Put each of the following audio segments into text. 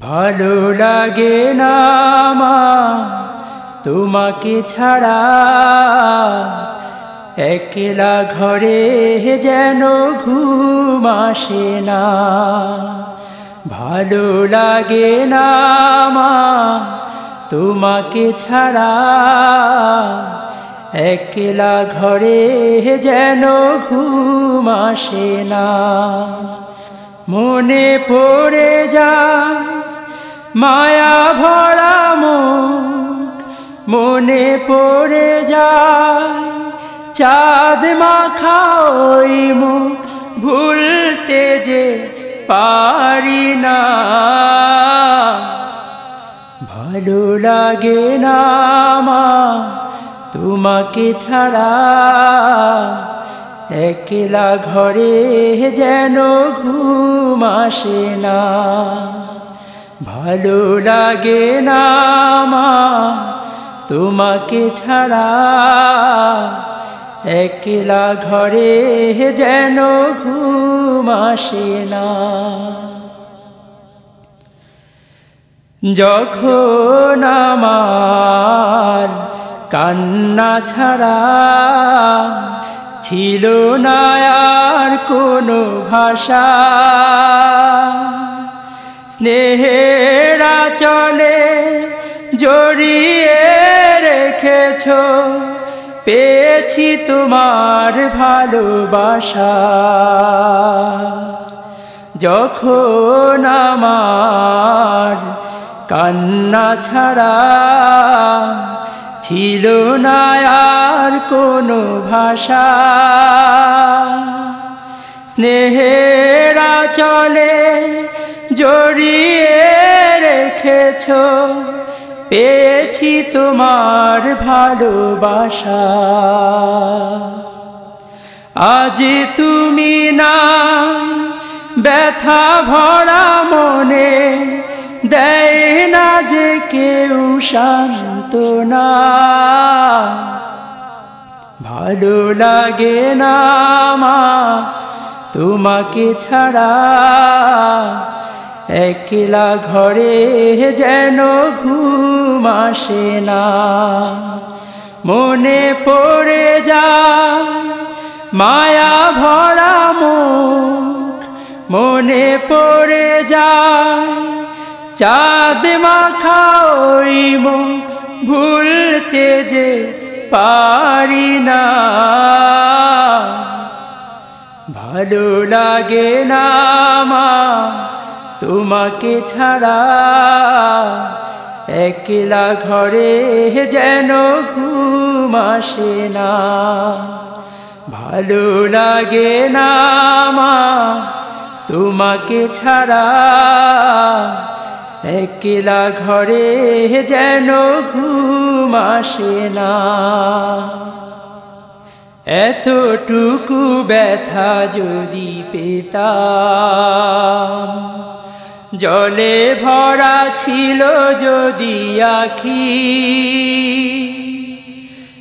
ভালো লাগে না মা, তোমাকে ছাড়া একলা ঘরে যেন ঘুম আসে না। ভালো লাগে না মা, তোমাকে ছাড়া একলা ঘরে যেন ঘুম আসে না। মনে পড়ে যায় মায়া ভরা মুখ, মনে পড়ে যায়। চাঁদ মাখা ওই মুখ, ভুলতে যে পারি না। ভালো লাগে না মা তোমাকে ছাড়া। একলা ঘরে যেন ঘুম আসে না। ভালো লাগে না তোমাকে ছাড়া একলা ঘরে যেন ঘুম আসে না। যখন আমার কান্না ছাড়া ছিল না আর কোনো ভাষা স্নেহেরা চলে জড়িয়ে রেখেছ। পেয়েছি তোমার ভালোবাসা। যখন আমার কান্না ছাড়া ছিল না আর কোনো ভাষা, স্নেহেরা চলে জড়িয়ে রেখেছ। পেয়েছি তোমার ভালোবাসা। আজ তুমি না, ব্যথা ভরা মনে দেয় না যে কেউ শান্ত না ভালো লাগে না মা, তোমাকে ছাড়া একলা ঘরে যেন ঘুম আসে না। মনে পড়ে যায় মায়া ভরা মুখ। মনে পড়ে যায় চাঁদ মাখা ওই ভুলতে যে পারি না। ভালো লাগে না মা তোমাকে ছাড়া একলা ঘরে যেন ঘুম আসে না। ভালো লাগে না মা, তোমাকে ছাড়া একলা ঘরে যেন ঘুম আসে না। এতটুকু ব্যথা যদি পেতাম জলে ভরা ছিল যদি আখি।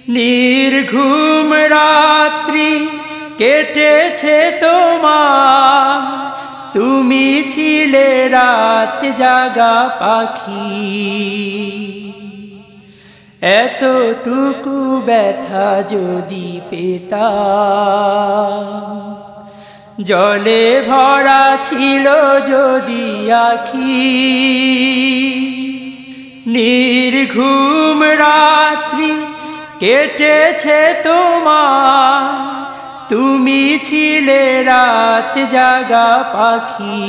নির্ঘুম রাত্রি কেটেছে তোমার। তুমি ছিলে রাত জাগা পাখি। এতটুকু ব্যথা যদি পেতাম। জলে ভরা ছিল যদি আখি। নির্ঘুম রাত্রি কেটেছে তোমার। তুমি ছিলে রাত জাগা পাখি।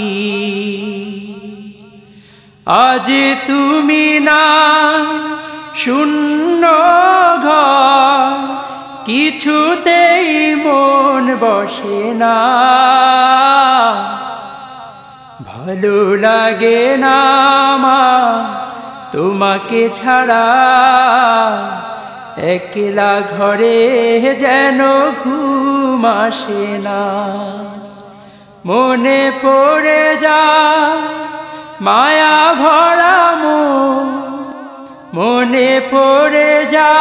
আজ তুমি না, শূন্য ঘর। কিছুতেই মন বসে না। ভালো লাগে না মা, তোমাকে ছাড়া একলা ঘরে যেন ঘুম আসে না। মনে পড়ে যা মায়া ভরা মনে পড়ে যা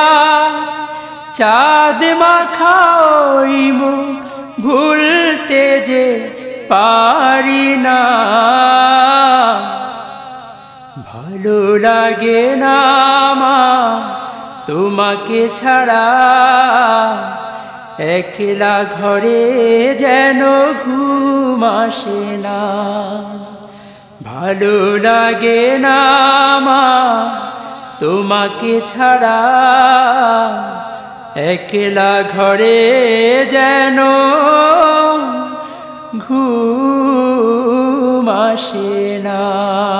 চাঁদ মাখা ওই মুখ ভুলতে যে পারি না। ভালো লাগে না তোমাকে ছাড়া, একলা ঘরে যেন ঘুম আসে না। ভালো লাগে না তোমাকে ছাড়া একলা ঘরে যেন ঘুম আসে না।